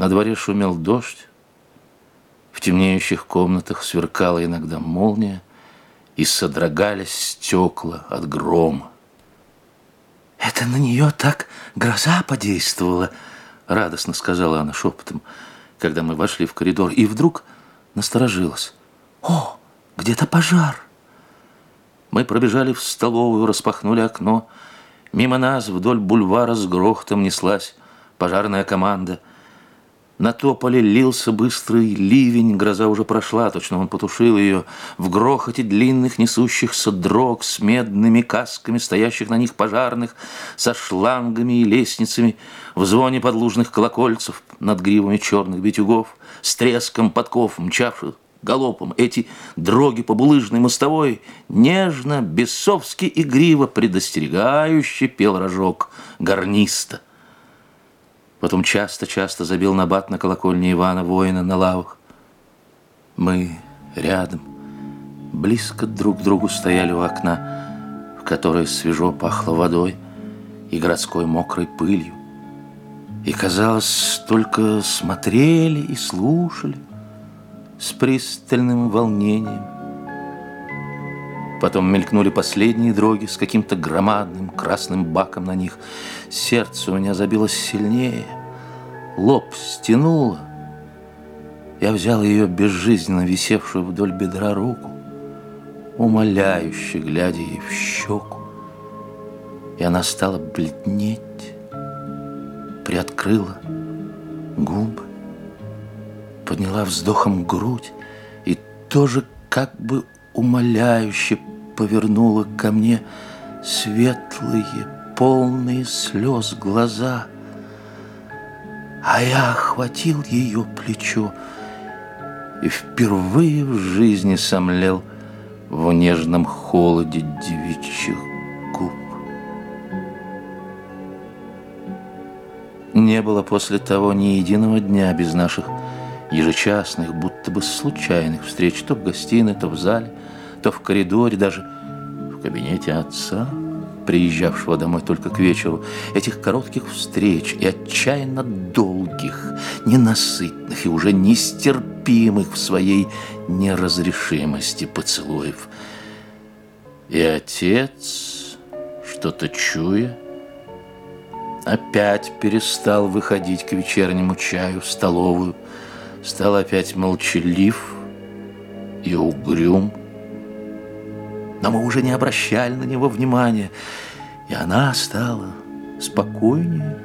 На дворе шумел дождь, в темнеющих комнатах сверкала иногда молния, и содрогались стекла от грома. «Это на нее так гроза подействовала», — радостно сказала она шепотом, когда мы вошли в коридор, и вдруг насторожилась. «О, где-то пожар!» Мы пробежали в столовую, распахнули окно. Мимо нас вдоль бульвара с грохотом неслась пожарная команда — на тополе лился быстрый ливень, гроза уже прошла, точно он потушил ее. В грохоте длинных несущихся дрог с медными касками, стоящих на них пожарных, со шлангами и лестницами, в звоне подлужных колокольцев над гривами черных битюгов, с треском подков, мчавших галопом. Эти дроги по булыжной мостовой нежно, бесовски игриво, предостерегающе пел рожок гарниста. Потом часто-часто забил набат на колокольне Ивана воина на лавах. Мы рядом, близко друг к другу стояли у окна, в которое свежо пахло водой и городской мокрой пылью. И, казалось, только смотрели и слушали с пристальным волнением. Потом мелькнули последние дроги с каким-то громадным красным баком на них. Сердце у меня забилось сильнее, лоб стянуло. Я взял ее безжизненно висевшую вдоль бедра руку, умоляюще глядя ей в щеку. И она стала бледнеть, приоткрыла губы, подняла вздохом грудь и тоже как бы умоляюще повернула ко мне светлые, полные слез глаза. А я охватил ее плечо и впервые в жизни сомлел в нежном холоде девичьих губ. Не было после того ни единого дня без наших ежечасных, будто бы случайных встреч то в гостиной, то в зале, то в коридоре, даже в кабинете отца, приезжавшего домой только к вечеру, этих коротких встреч и отчаянно долгих, ненасытных и уже нестерпимых в своей неразрешимости поцелуев. И отец, что-то чуя, опять перестал выходить к вечернему чаю в столовую, стал опять молчалив и угрюм. Но мы уже не обращали на него внимания, и она стала спокойнее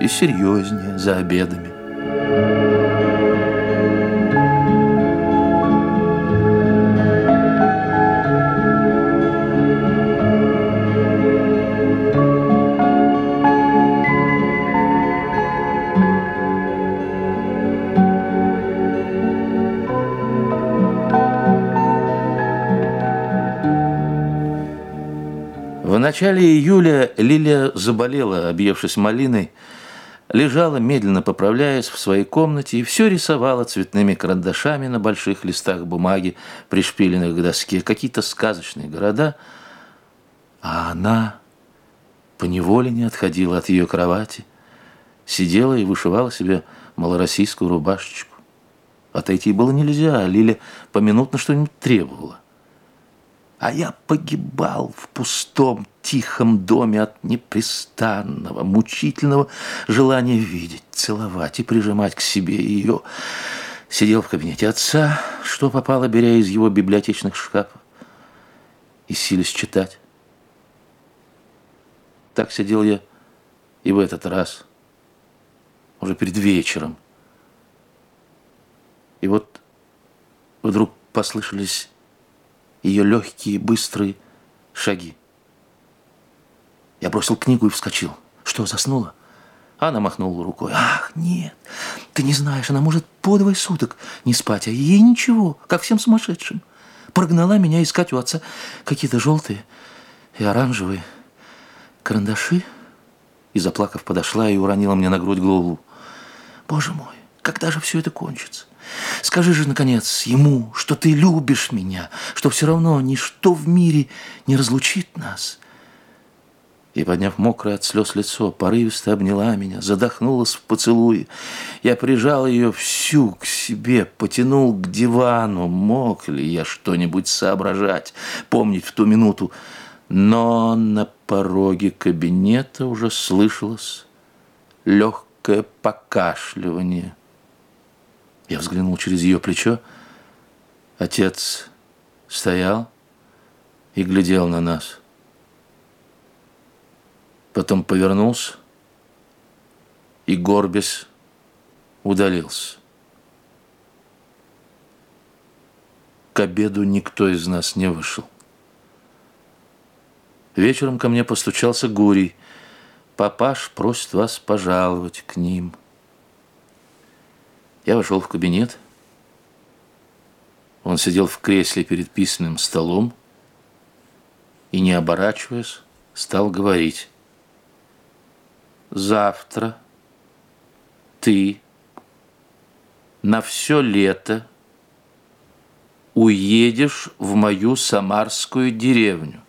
и серьезнее за обедами. Начале июля Лилия заболела, объевшись малиной, лежала, медленно поправляясь в своей комнате, и все рисовала цветными карандашами на больших листах бумаги, пришпиленных к доске, какие-то сказочные города, а она поневоле не отходила от ее кровати, сидела и вышивала себе малороссийскую рубашечку. Отойти было нельзя, а Лиля поминутно что-нибудь требовала. А я погибал в пустом, тихом доме от непрестанного, мучительного желания видеть, целовать и прижимать к себе ее. Сидел в кабинете отца, что попало, беря из его библиотечных шкафов, и сились читать. Так сидел я и в этот раз, уже перед вечером. И вот вдруг послышались ее легкие, быстрые шаги. Я бросил книгу и вскочил. Что, заснула? Она махнула рукой. Ах, нет, ты не знаешь, она может по двое суток не спать, а ей ничего, как всем сумасшедшим. Прогнала меня искать у отца какие-то желтые и оранжевые карандаши. И, заплакав, подошла и уронила мне на грудь голову. Боже мой, когда же все это кончится? Скажи же, наконец, ему, что ты любишь меня, что все равно ничто в мире не разлучит нас. и, подняв мокрое от слез лицо, порывисто обняла меня, задохнулась в поцелуе. Я прижал ее всю к себе, потянул к дивану. Мог ли я что-нибудь соображать, помнить в ту минуту? Но на пороге кабинета уже слышалось легкое покашливание. Я взглянул через ее плечо. Отец стоял и глядел на нас потом повернулся и, горбис, удалился. К обеду никто из нас не вышел. Вечером ко мне постучался Гурий. «Папаш просит вас пожаловать к ним». Я вошел в кабинет. Он сидел в кресле перед письменным столом и, не оборачиваясь, стал говорить завтра ты на все лето уедешь в мою самарскую деревню.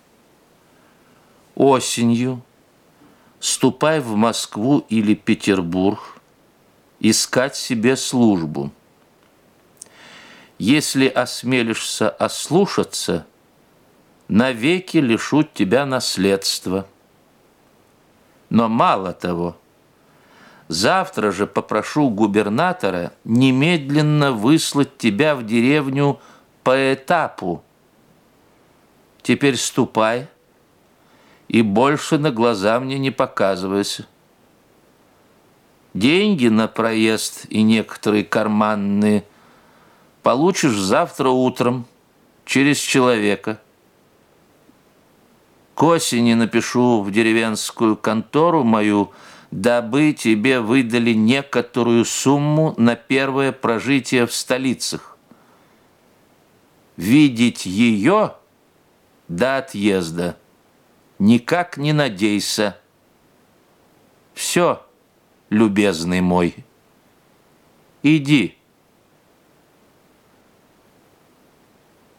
Осенью ступай в Москву или Петербург искать себе службу. Если осмелишься ослушаться, навеки лишу тебя наследства – но мало того, завтра же попрошу губернатора немедленно выслать тебя в деревню по этапу. Теперь ступай и больше на глаза мне не показывайся. Деньги на проезд и некоторые карманные получишь завтра утром через человека – к осени напишу в деревенскую контору мою, дабы тебе выдали некоторую сумму на первое прожитие в столицах. Видеть ее до отъезда никак не надейся. Все, любезный мой, иди.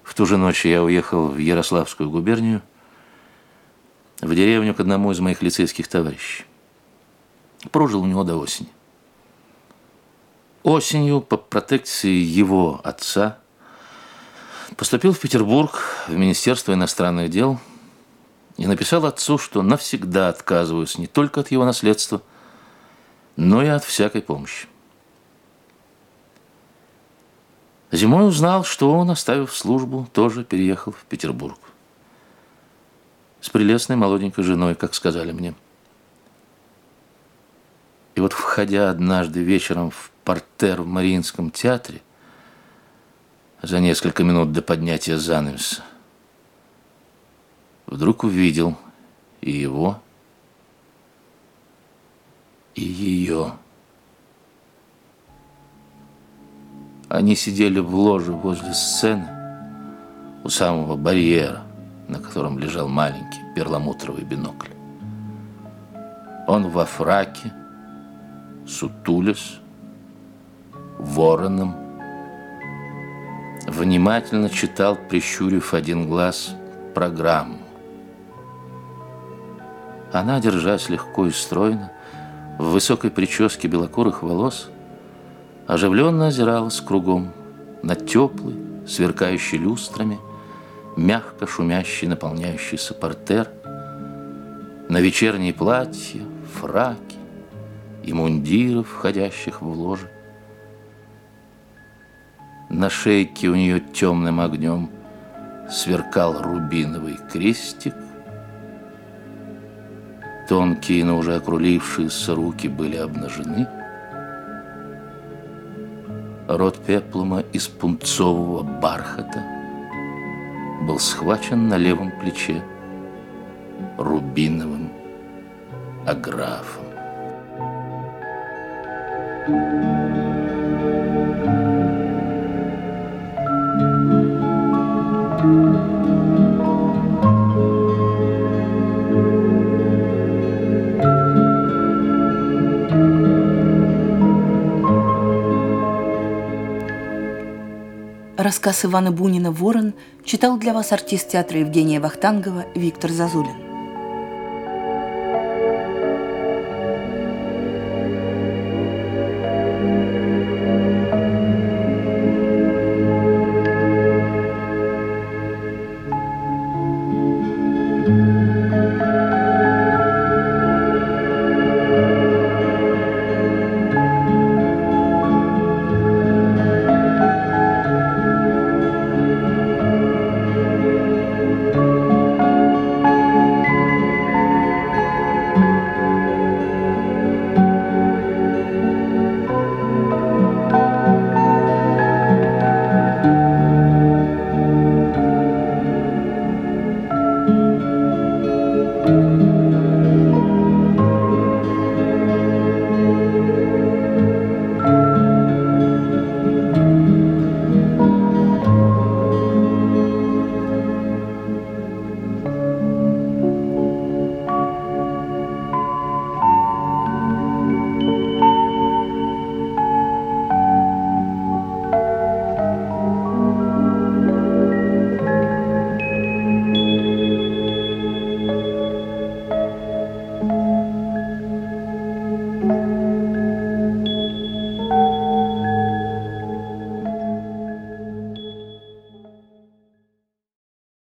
В ту же ночь я уехал в Ярославскую губернию, в деревню к одному из моих лицейских товарищей. Прожил у него до осени. Осенью по протекции его отца поступил в Петербург в Министерство иностранных дел и написал отцу, что навсегда отказываюсь не только от его наследства, но и от всякой помощи. Зимой узнал, что он, оставив службу, тоже переехал в Петербург с прелестной молоденькой женой, как сказали мне. И вот, входя однажды вечером в портер в Мариинском театре, за несколько минут до поднятия занавеса, вдруг увидел и его, и ее. Они сидели в ложе возле сцены у самого барьера на котором лежал маленький перламутровый бинокль. Он во фраке, сутулис, вороном, внимательно читал, прищурив один глаз, программу. Она, держась легко и стройно, в высокой прическе белокурых волос, оживленно озиралась кругом на теплый, сверкающий люстрами, мягко шумящий, наполняющийся портер, на вечерние платья, фраки и мундиры, входящих в ложе. На шейке у нее темным огнем сверкал рубиновый крестик. Тонкие, но уже окрулившиеся руки были обнажены. Рот пеплума из пунцового бархата – был схвачен на левом плече рубиновым аграфом. Рассказ Ивана Бунина «Ворон» читал для вас артист театра Евгения Вахтангова Виктор Зазулин.